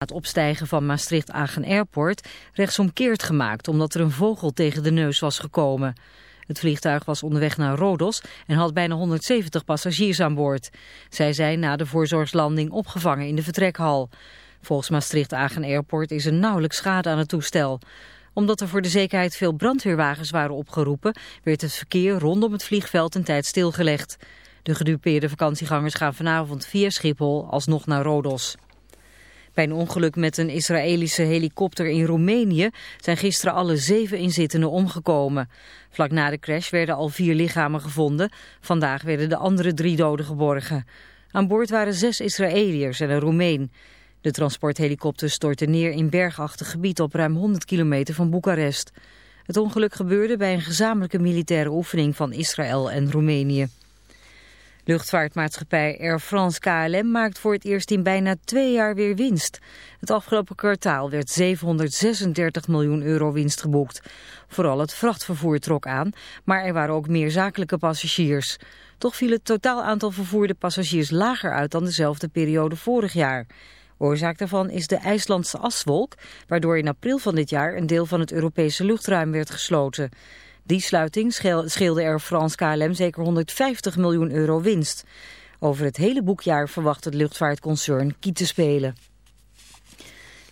Het opstijgen van Maastricht-Agen Airport rechtsomkeerd gemaakt omdat er een vogel tegen de neus was gekomen. Het vliegtuig was onderweg naar Rodos en had bijna 170 passagiers aan boord. Zij zijn na de voorzorgslanding opgevangen in de vertrekhal. Volgens Maastricht-Agen Airport is er nauwelijks schade aan het toestel. Omdat er voor de zekerheid veel brandweerwagens waren opgeroepen... werd het verkeer rondom het vliegveld een tijd stilgelegd. De gedupeerde vakantiegangers gaan vanavond via Schiphol alsnog naar Rodos. Bij een ongeluk met een Israëlische helikopter in Roemenië zijn gisteren alle zeven inzittenden omgekomen. Vlak na de crash werden al vier lichamen gevonden. Vandaag werden de andere drie doden geborgen. Aan boord waren zes Israëliërs en een Roemeen. De transporthelikopter stortte neer in bergachtig gebied op ruim 100 kilometer van Boekarest. Het ongeluk gebeurde bij een gezamenlijke militaire oefening van Israël en Roemenië. Luchtvaartmaatschappij Air France KLM maakt voor het eerst in bijna twee jaar weer winst. Het afgelopen kwartaal werd 736 miljoen euro winst geboekt. Vooral het vrachtvervoer trok aan, maar er waren ook meer zakelijke passagiers. Toch viel het totaal aantal vervoerde passagiers lager uit dan dezelfde periode vorig jaar. Oorzaak daarvan is de IJslandse aswolk, waardoor in april van dit jaar een deel van het Europese luchtruim werd gesloten. Die sluiting scheelde er Frans KLM zeker 150 miljoen euro winst. Over het hele boekjaar verwacht het luchtvaartconcern kiet te spelen.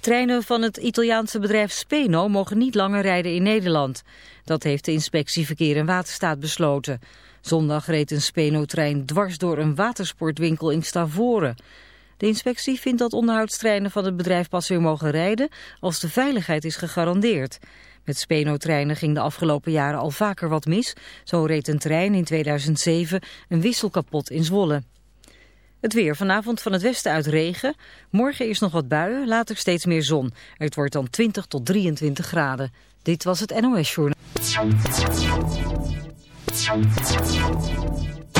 Treinen van het Italiaanse bedrijf Speno mogen niet langer rijden in Nederland. Dat heeft de inspectie Verkeer en Waterstaat besloten. Zondag reed een Speno-trein dwars door een watersportwinkel in Stavoren. De inspectie vindt dat onderhoudstreinen van het bedrijf pas weer mogen rijden als de veiligheid is gegarandeerd. Met spenotreinen ging de afgelopen jaren al vaker wat mis. Zo reed een trein in 2007 een wissel kapot in Zwolle. Het weer vanavond van het westen uit regen. Morgen is nog wat buien, later steeds meer zon. Het wordt dan 20 tot 23 graden. Dit was het NOS Journaal.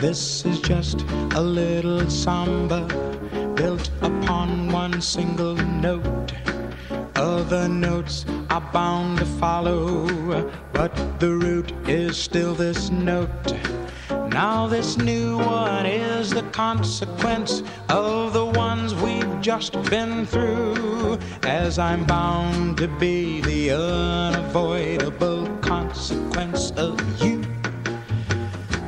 This is just a little samba built upon one single note. Other notes are bound to follow, but the root is still this note. Now, this new one is the consequence of the ones we've just been through, as I'm bound to be the unavoidable consequence of you.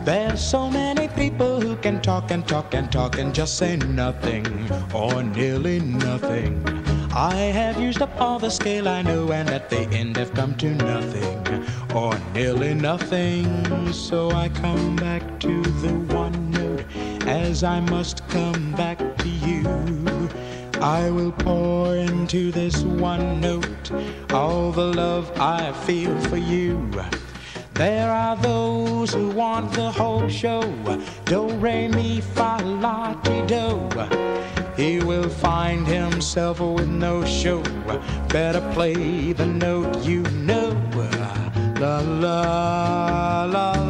There's so many people who can talk and talk and talk and just say nothing or nearly nothing. I have used up all the skill I know, and at the end have come to nothing or nearly nothing. So I come back to the one note as I must come back to you. I will pour into this one note all the love I feel for you. There are those who want the whole show. Do re mi fa la ti do. He will find himself with no show. Better play the note you know. La la la la.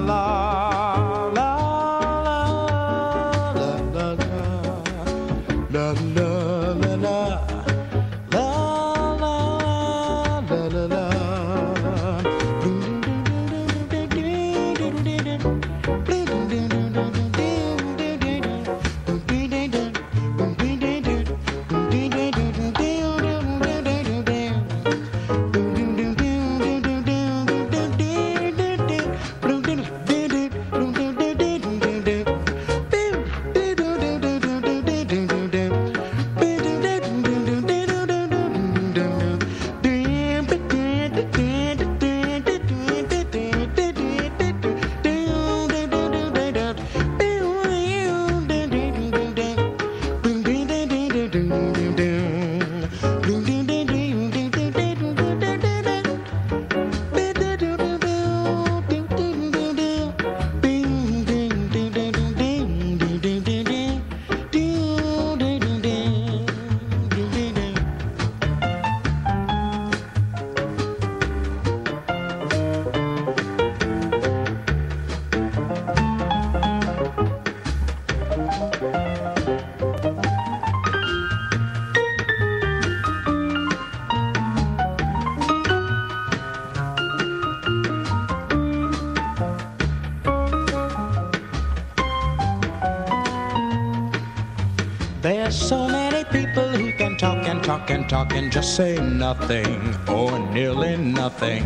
talking, just say nothing or nearly nothing.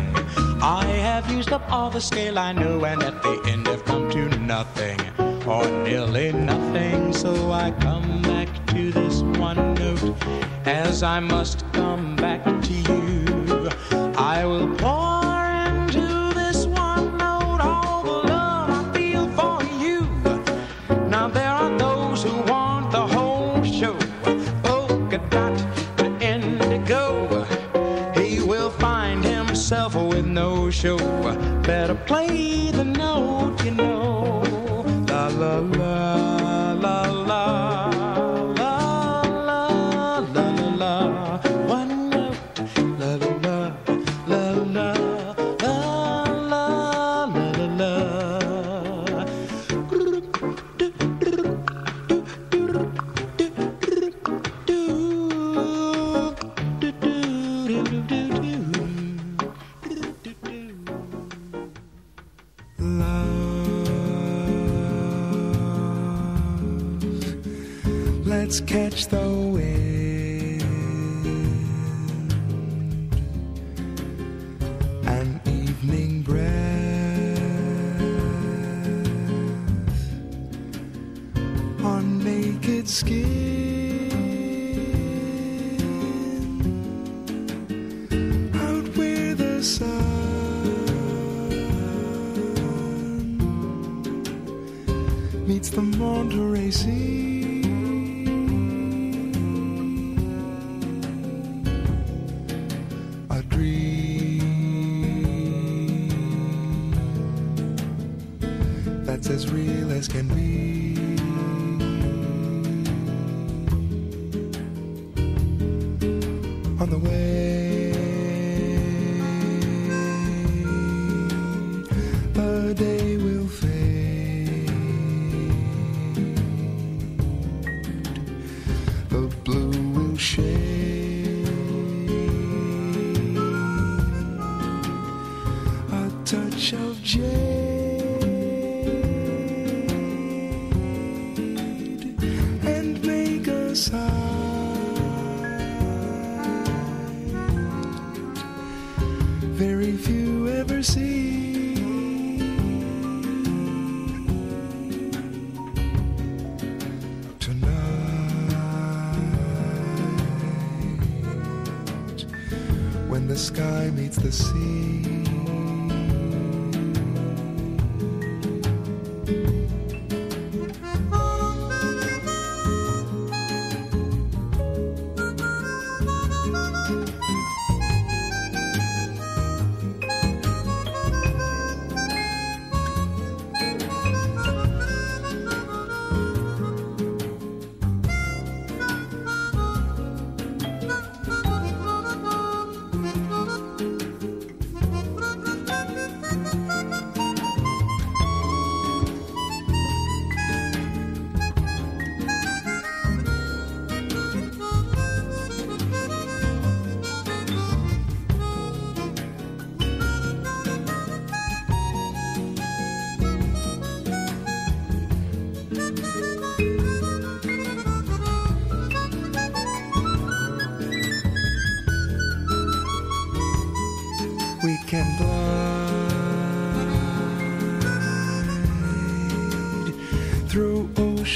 I have used up all the scale I knew, and at the end have come to nothing or nearly nothing. So I come back to this one note, as I must come back to you. I will it's as real as can be. On the way.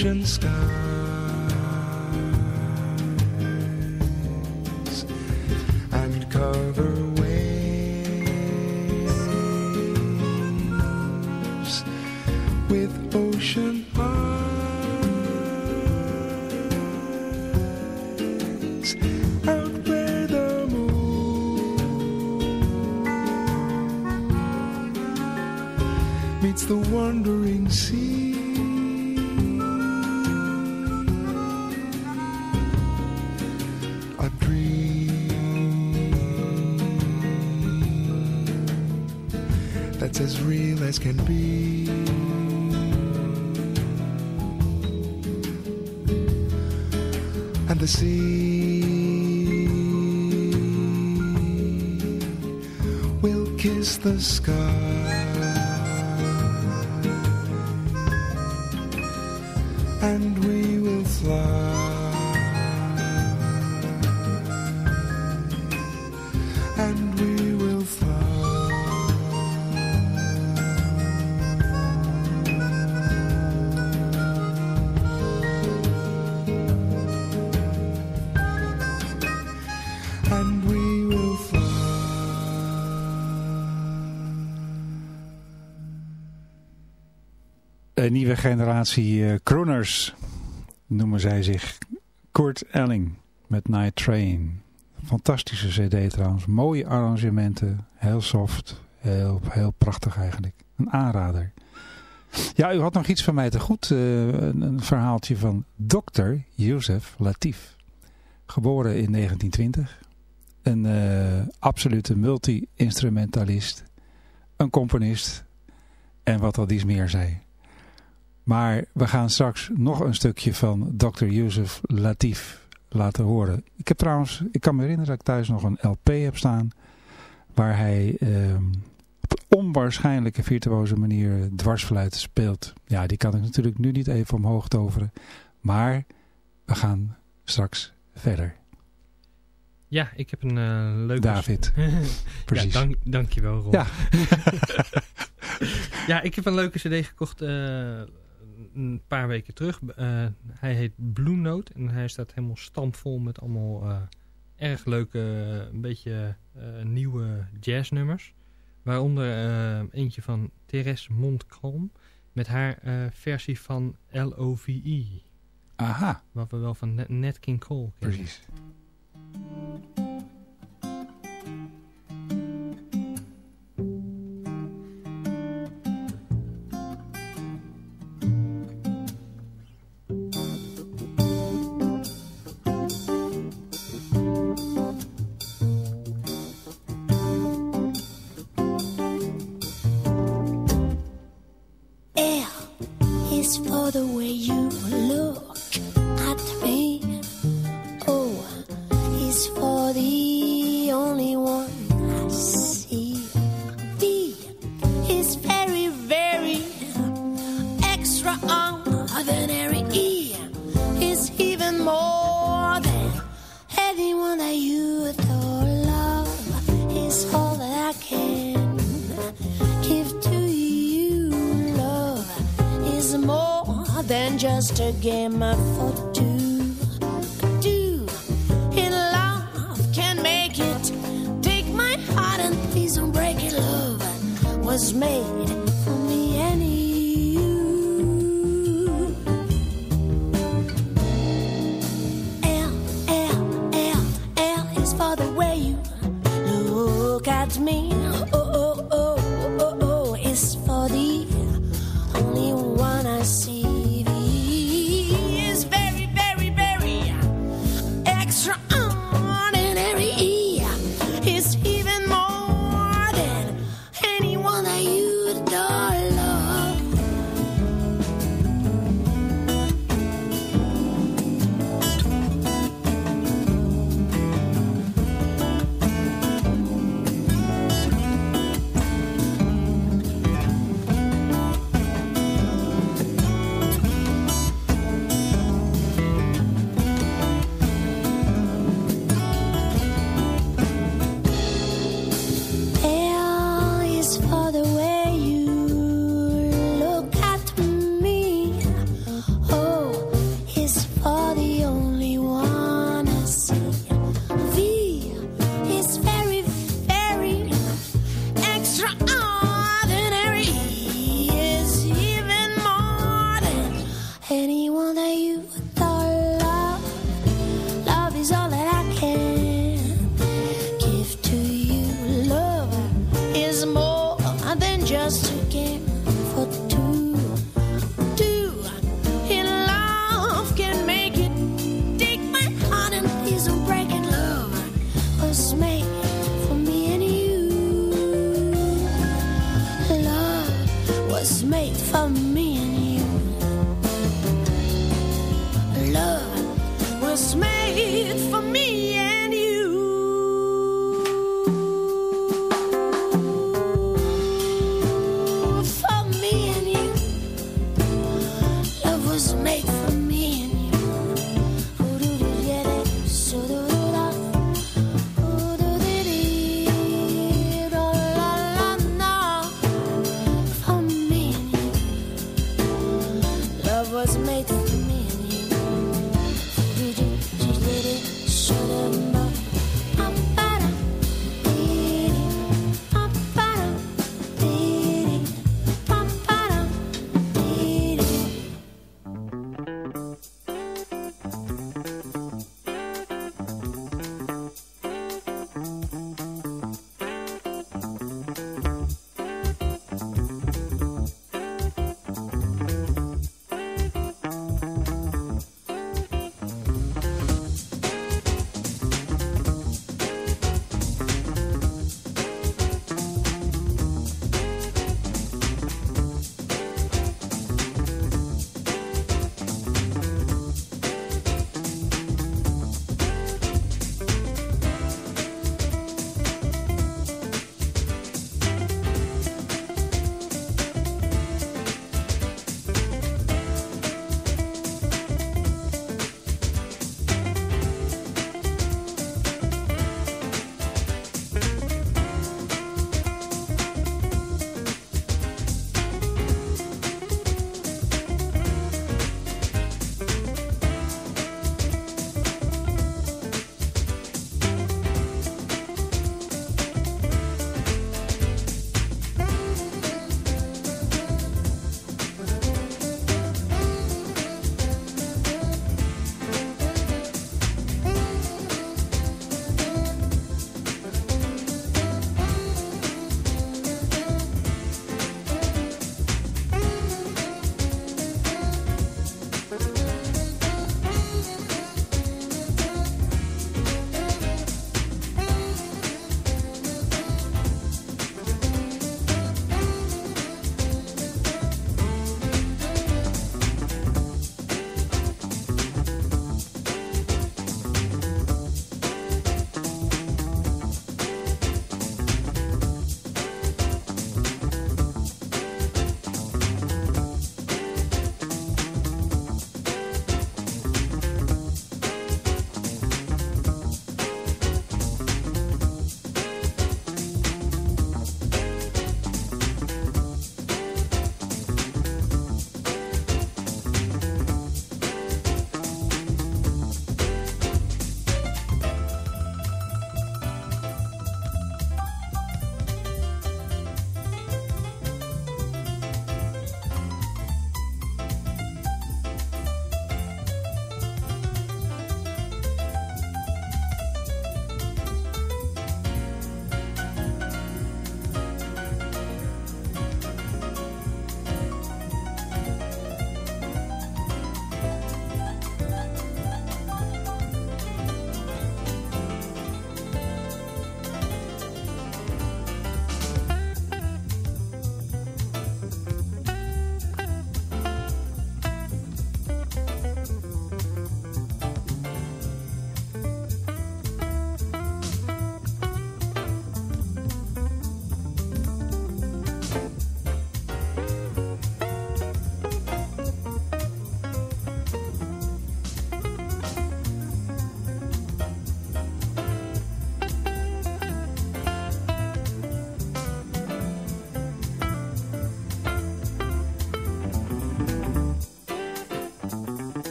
ocean sky. sky. de eh, nieuwe generatie eh, crooners noemen zij zich. Kurt Elling met Night Train. Fantastische cd trouwens. Mooie arrangementen. Heel soft. Heel, heel prachtig eigenlijk. Een aanrader. Ja, u had nog iets van mij te goed. Eh, een, een, verhaaltje van dokter Jozef Latif. Geboren in 1920. Een absolute multi-instrumentalist. Een componist. En wat al iets meer zei. Maar we gaan straks nog een stukje van Dr. Yusuf Latif laten horen. Ik heb trouwens, ik kan me herinneren dat ik thuis nog een LP heb staan. Waar hij ehm, op onwaarschijnlijke virtuoze manier dwarsfluit speelt. Ja, die kan ik natuurlijk nu niet even omhoog toveren. Maar we gaan straks verder. Ja, ik heb een eh, leuke... David. Precies. dank, dankjewel Ron. Ja. ja, ik heb een leuke cd gekocht eh, een paar weken terug. Eh, hij heet Blue Note. En hij staat helemaal stampvol met allemaal eh, erg leuke, eh, een beetje uh, nieuwe jazznummers. Waaronder eentje van Therese Montcalm. Met haar versie van LOVE. Aha. Wat we wel van Nat King Cole kennen. Precies. the way you just a game of for two. Two, in love can make it. Take my heart and please don't break it. Love was made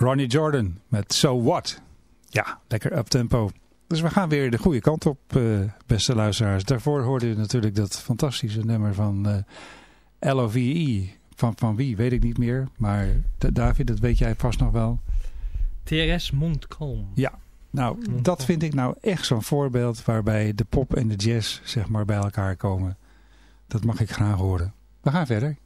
Ronnie Jordan met So What. Ja, lekker up-tempo. Dus we gaan weer de goede kant op, eh, beste luisteraars. Daarvoor hoorde je natuurlijk dat fantastische nummer van uh, eh, LOVE. Van, van wie, weet ik niet meer. Maar David, dat weet jij vast nog wel. TRS Montcalm. Ja, nou, dat vind ik nou echt zo'n voorbeeld... waarbij de pop en de jazz zeg maar bij elkaar komen. Dat mag ik graag horen. We gaan verder.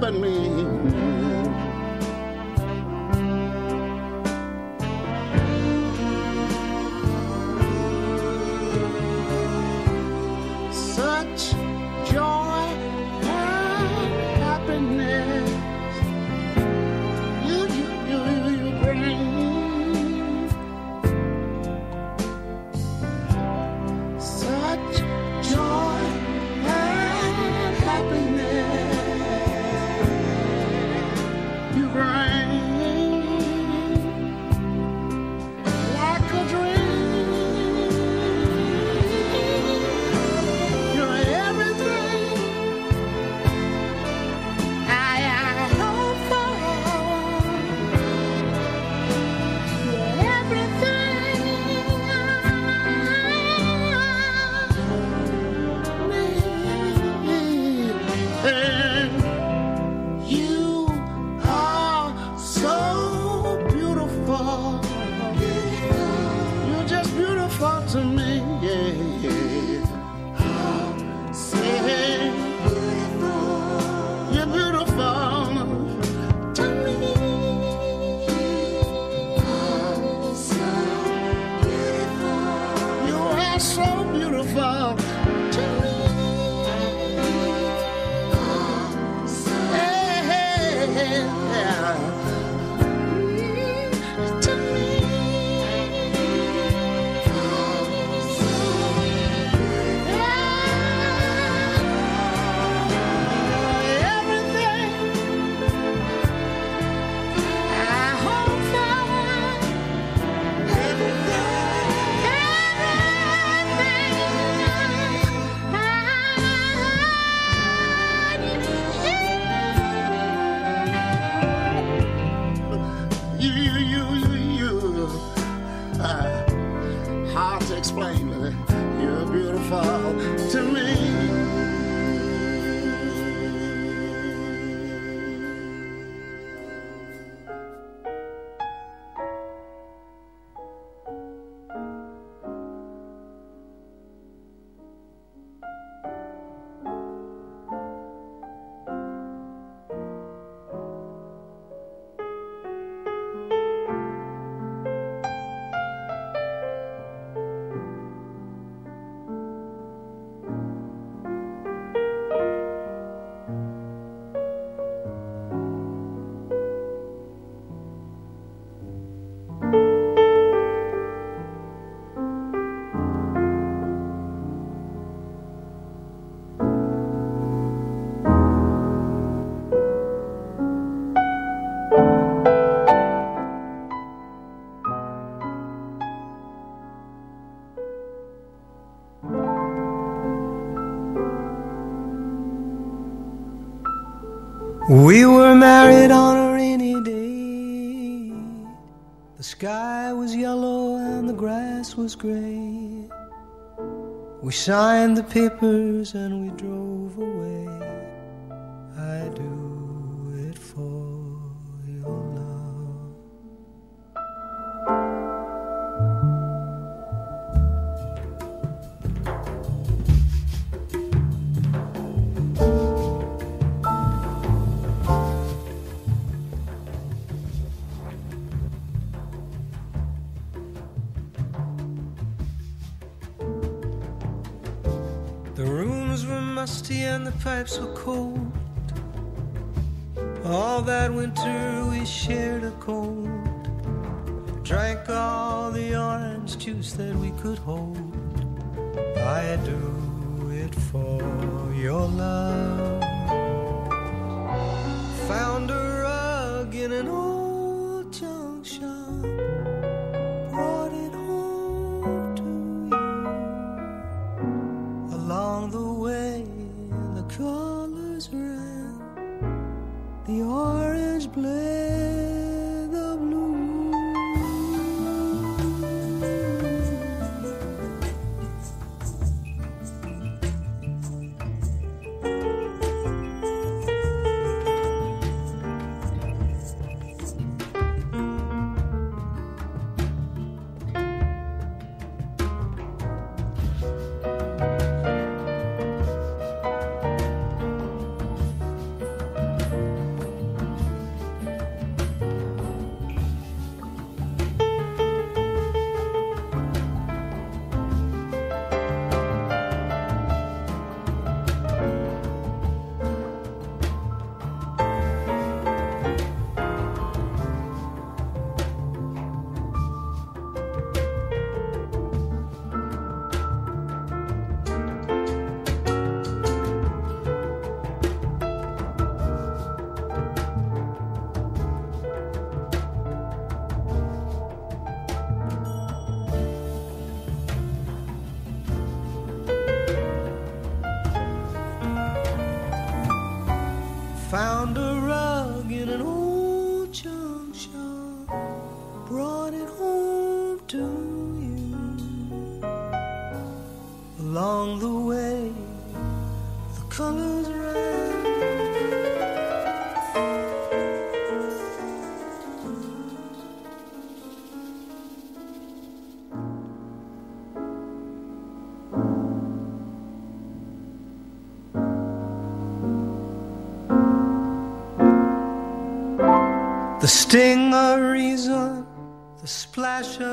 but me. was gray. We signed the papers and we drove. and the pipes were cold. All that winter we shared a cold. Drank all the orange juice that we could hold. I do it for your love.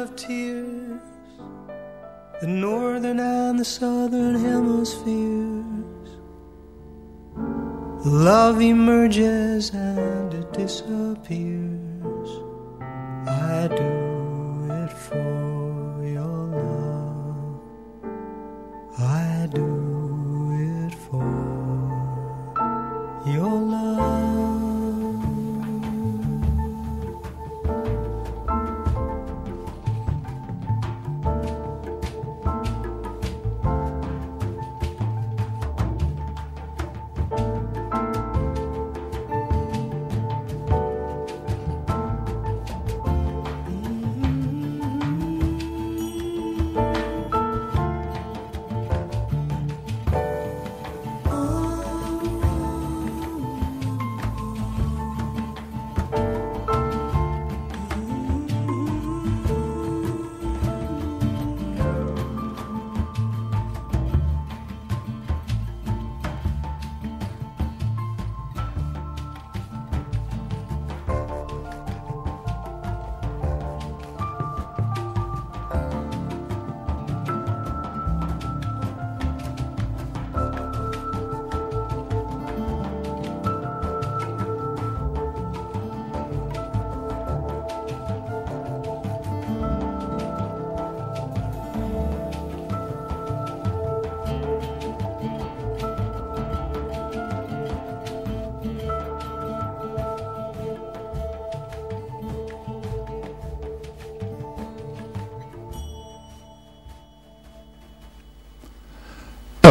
of tears, the northern and the southern hemispheres. Love emerges and it disappears.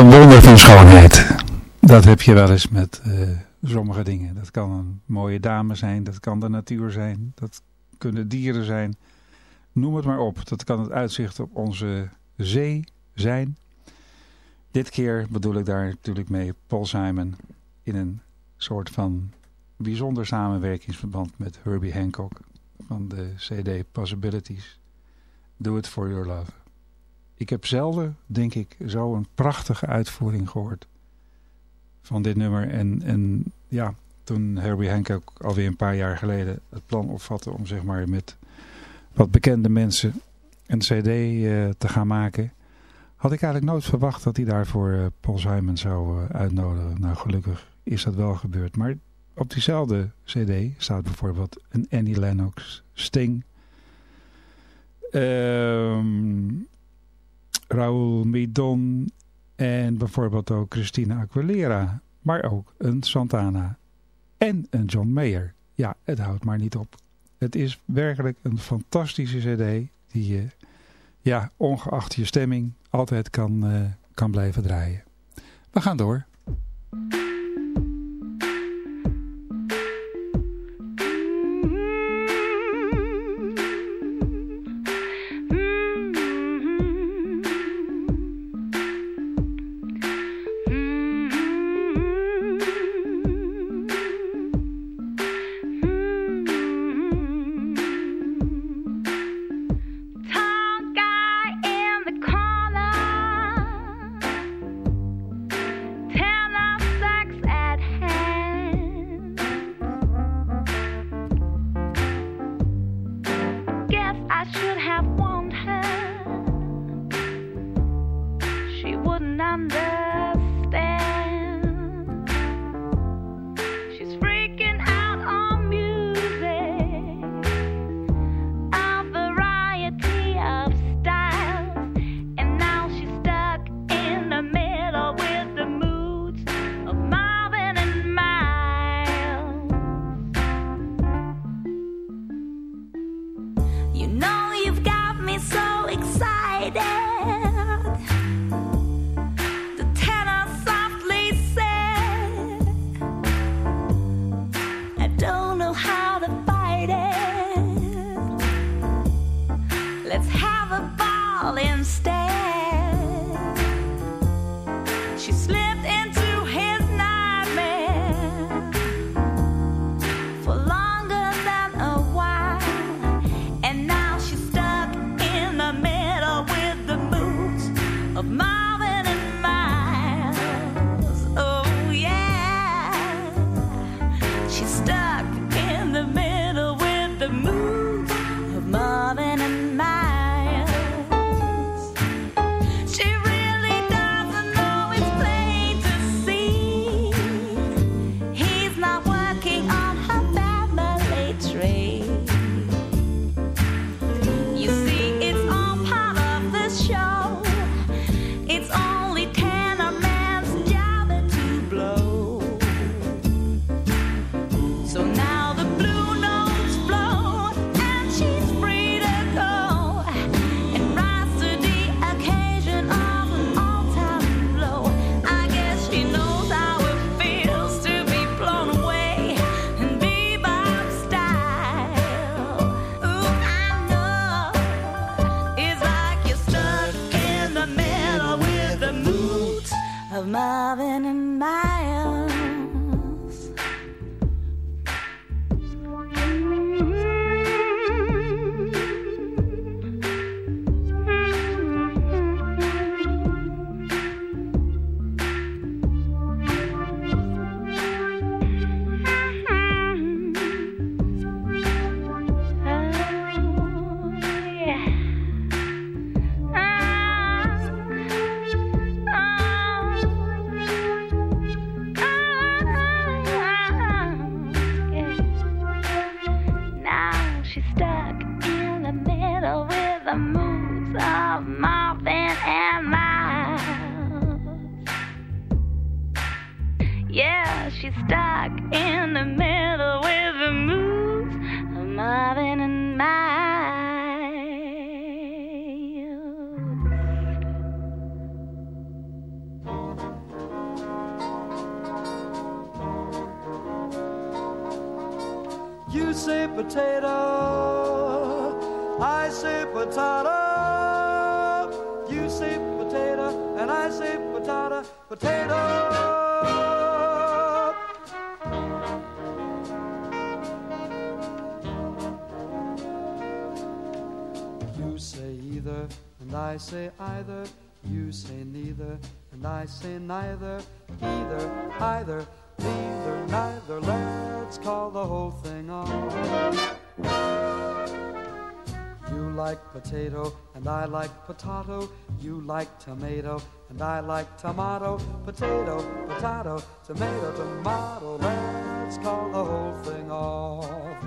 een wonder van schoonheid. Dat heb je wel eens met eh, sommige dingen. Dat kan een mooie dame zijn, dat kan de natuur zijn, dat kunnen dieren zijn. Noem het maar op. Dat kan het uitzicht op onze zee zijn. Dit keer bedoel ik daar natuurlijk mee Paul Simon in een soort van bijzonder samenwerkingsverband met Herbie Hancock van de CD Possibilities. Do it for your love. Ik heb zelden, denk ik, zo'n prachtige uitvoering gehoord van dit nummer. En, en ja, toen Herbie ook alweer een paar jaar geleden het plan opvatte om zeg maar met wat bekende mensen een cd eh, te gaan maken... had ik eigenlijk nooit verwacht dat hij daarvoor eh, Paul Simon zou eh, uitnodigen. Nou, gelukkig is dat wel gebeurd. Maar op diezelfde cd staat bijvoorbeeld een Annie Lennox Sting... Ehm. Raoul Midon en bijvoorbeeld ook Christina Aguilera. Maar ook een Santana en een John Mayer. Ja, het houdt maar niet op. Het is werkelijk een fantastische cd die je, ja, ongeacht je stemming, altijd kan, eh, kan blijven draaien. We gaan door. she's stuck in the middle with the moves of Marvin and Miles. You say potato, I say potato. You say potato, and I say potato, potato. And I say either, you say neither, and I say neither, either, either, neither, neither. Let's call the whole thing off. You like potato, and I like potato. You like tomato, and I like tomato. Potato, potato, tomato, tomato. Let's call the whole thing off.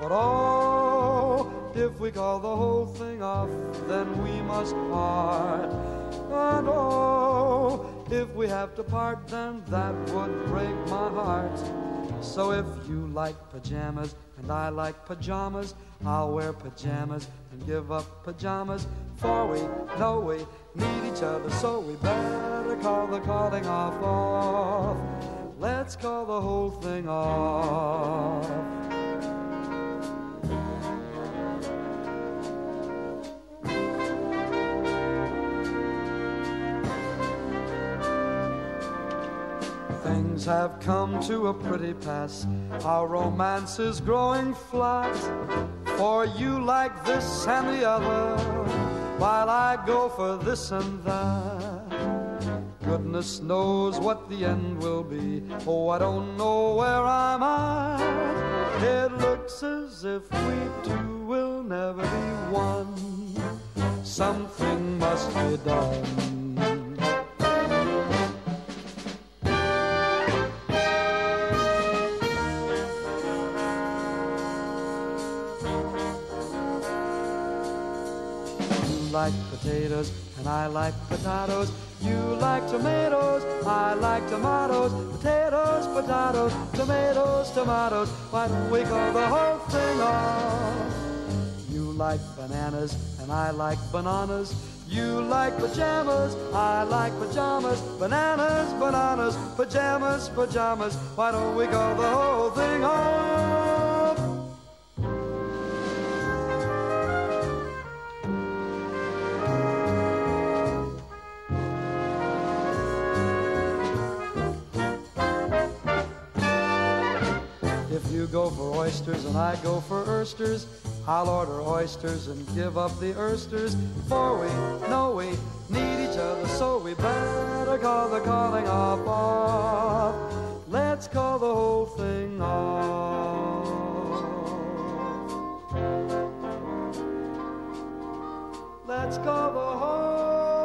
But oh, if we call the whole thing off, then we must part. And oh, if we have to part, then that would break my heart. So if you like pajamas and I like pajamas, I'll wear pajamas and give up pajamas. For we know we need each other, so we better call the calling off off. Let's call the whole thing off. things have come to a pretty pass. Our romance is growing flat. For you like this and the other, while I go for this and that. Goodness knows what the end will be. Oh, I don't know where I'm at. It looks as if we two will never be one. Something must be done. like potatoes, and I like potatoes. You like tomatoes, I like tomatoes. Potatoes, potatoes, tomatoes, tomatoes. Why don't we call the whole thing off? You like bananas, and I like bananas. You like pajamas, I like pajamas. Bananas, bananas, pajamas, pajamas. Why don't we call the whole thing off? and I go for oysters. I'll order oysters and give up the oysters. For we know we need each other, so we better call the calling up off. Let's call the whole thing off. Let's call the whole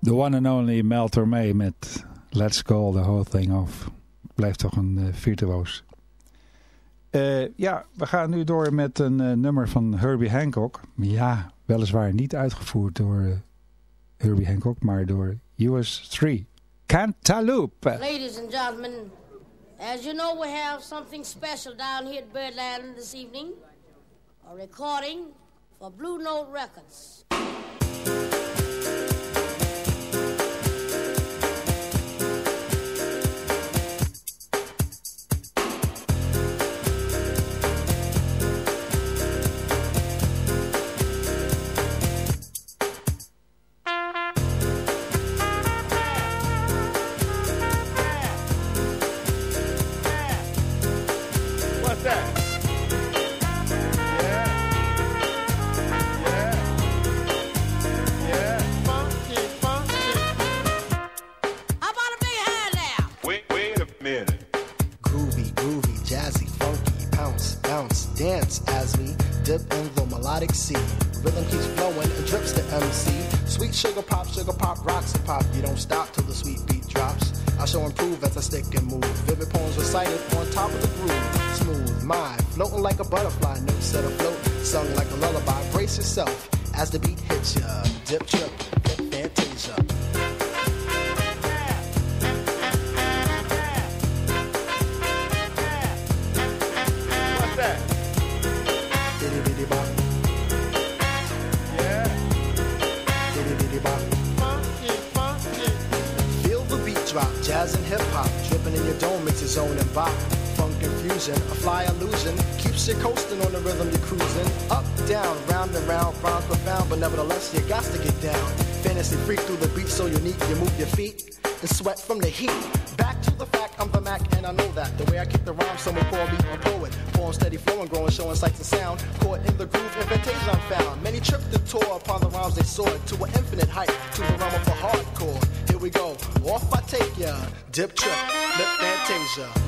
The one and only Mel Tormé met Let's Call the Whole Thing Off. Blijf toch een uh, virtuoos. Eh, ja, we gaan nu door met een eh, nummer van Herbie Hancock. Ja, weliswaar niet uitgevoerd door Herbie Hancock, maar door US 3. Cantaloupe. Ladies and gentlemen, as you know we have something special down here at Birdland this evening. A recording for Blue Note Records. of the groove. Smooth mind, floating like a butterfly, notes that are floating. Sung like a lullaby, brace yourself as the beat the beat so unique, you move your feet and sweat from the heat. Back to the fact, I'm the Mac, and I know that. The way I kick the rhyme, someone call me a poet. Falling steady flowing, growing, showing sights and sound. Caught in the groove, invitation I'm found. Many tripped the tour upon the rhymes they soared to an infinite height, to the realm of the hardcore. Here we go, off I take ya, dip trip, lip fantasia.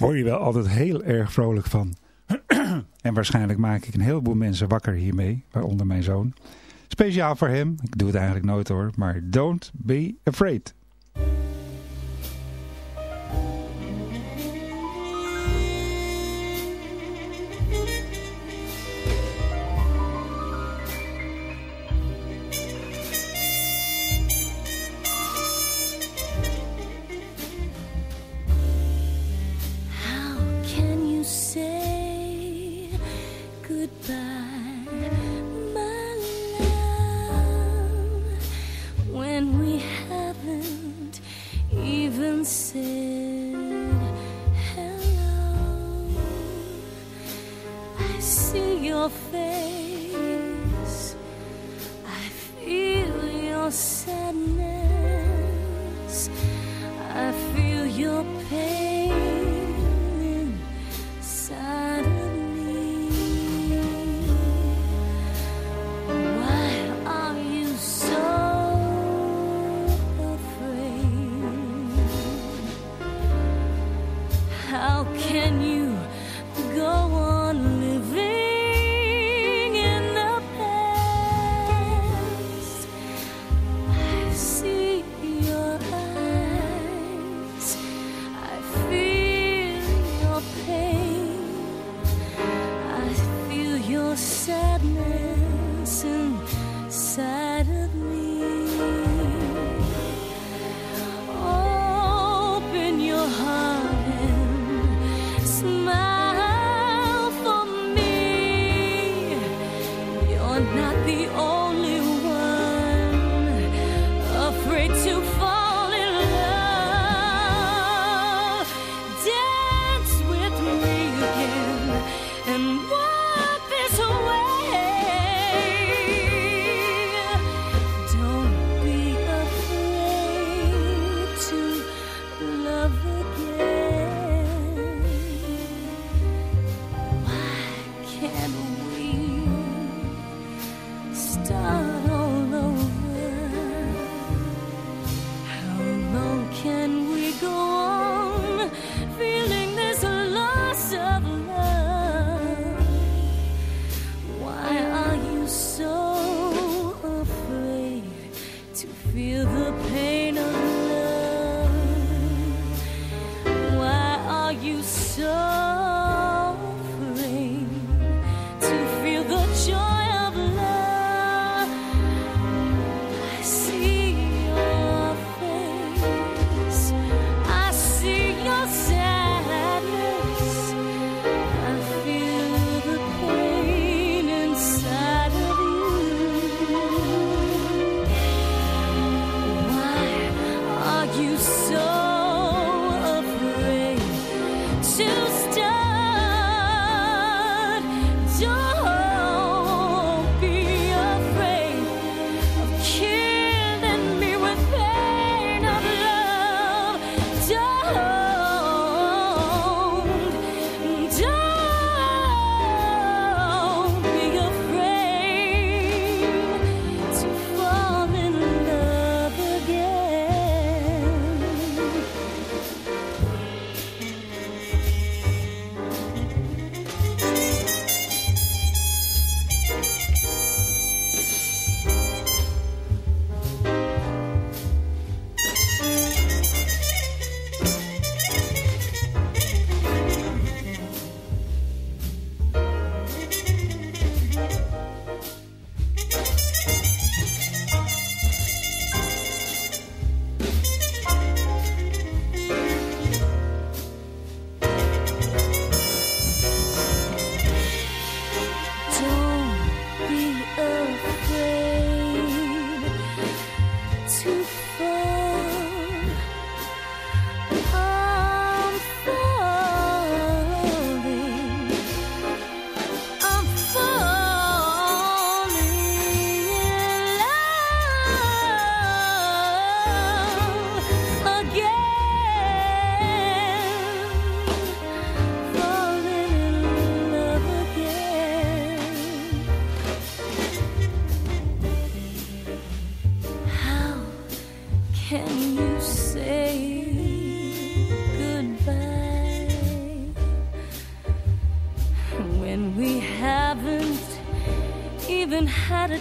word je wel altijd heel erg vrolijk van. en waarschijnlijk maak ik een heleboel mensen wakker hiermee, waaronder mijn zoon. Speciaal voor hem, ik doe het eigenlijk nooit hoor, maar don't be afraid. not the only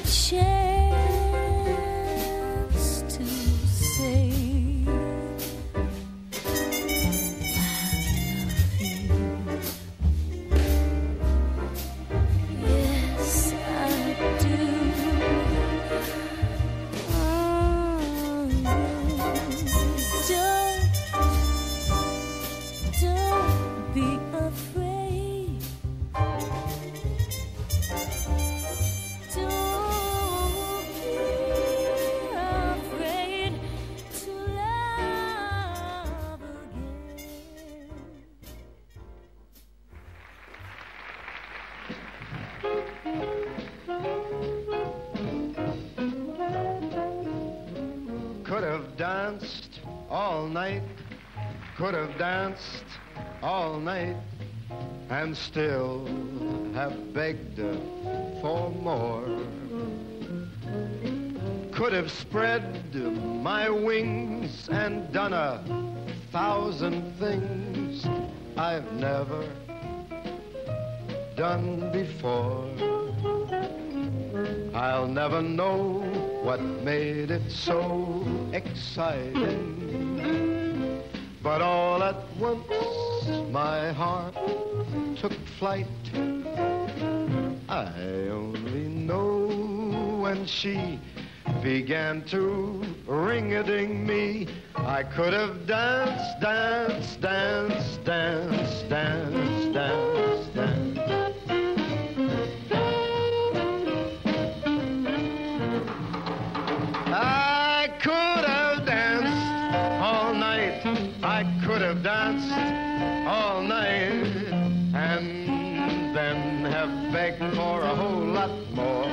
些。danced all night, could have danced all night, and still have begged for more. Could have spread my wings and done a thousand things I've never done before. I'll never know what made it so exciting. But all at once my heart took flight. I only know when she began to ring-a-ding me. I could have danced, danced, danced, danced, danced, danced, danced. bag for a whole lot more.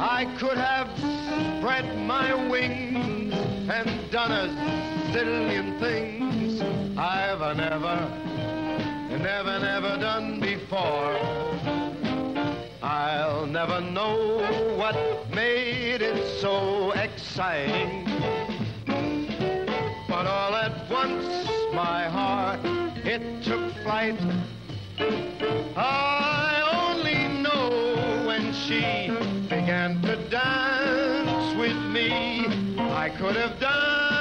I could have spread my wings and done a zillion things I've never, never, never done before. I'll never know what made it so exciting. But all at once, my heart, it took flight. Oh, I could have done.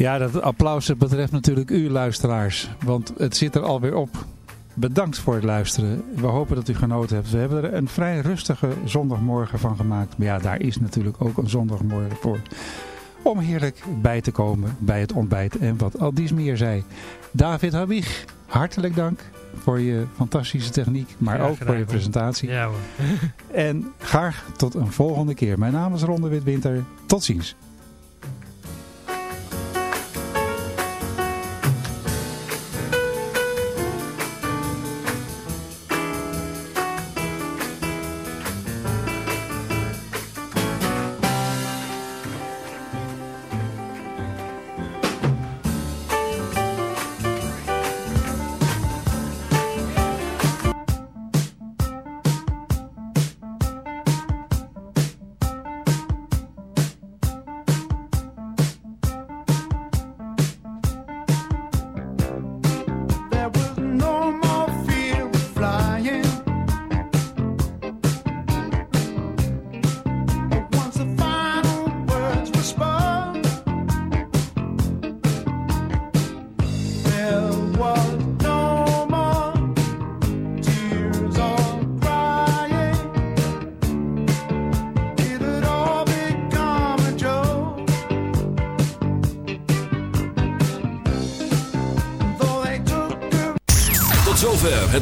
Ja, dat applaus betreft natuurlijk u luisteraars. Want het zit er alweer op. Bedankt voor het luisteren. We hopen dat u genoten hebt. We hebben er een vrij rustige zondagmorgen van gemaakt. Maar ja, daar is natuurlijk ook een zondagmorgen voor. Om heerlijk bij te komen bij het ontbijt en wat Aldis meer zei. David Habig, hartelijk dank voor je fantastische techniek, maar ook voor je presentatie. Ja, en graag tot een volgende keer. Mijn naam is Ronde Witwinter. Tot ziens.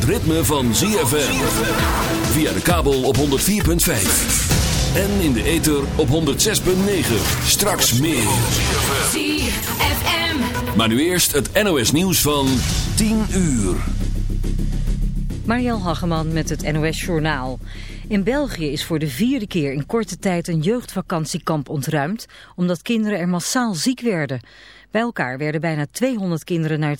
ritme van ZFM. Via de kabel op 104.5. En in de ether op 106.9. Straks meer. Maar nu eerst het NOS nieuws van 10 uur. Mariel Hageman met het NOS Journaal. In België is voor de vierde keer in korte tijd een jeugdvakantiekamp ontruimd... omdat kinderen er massaal ziek werden. Bij elkaar werden bijna 200 kinderen naar het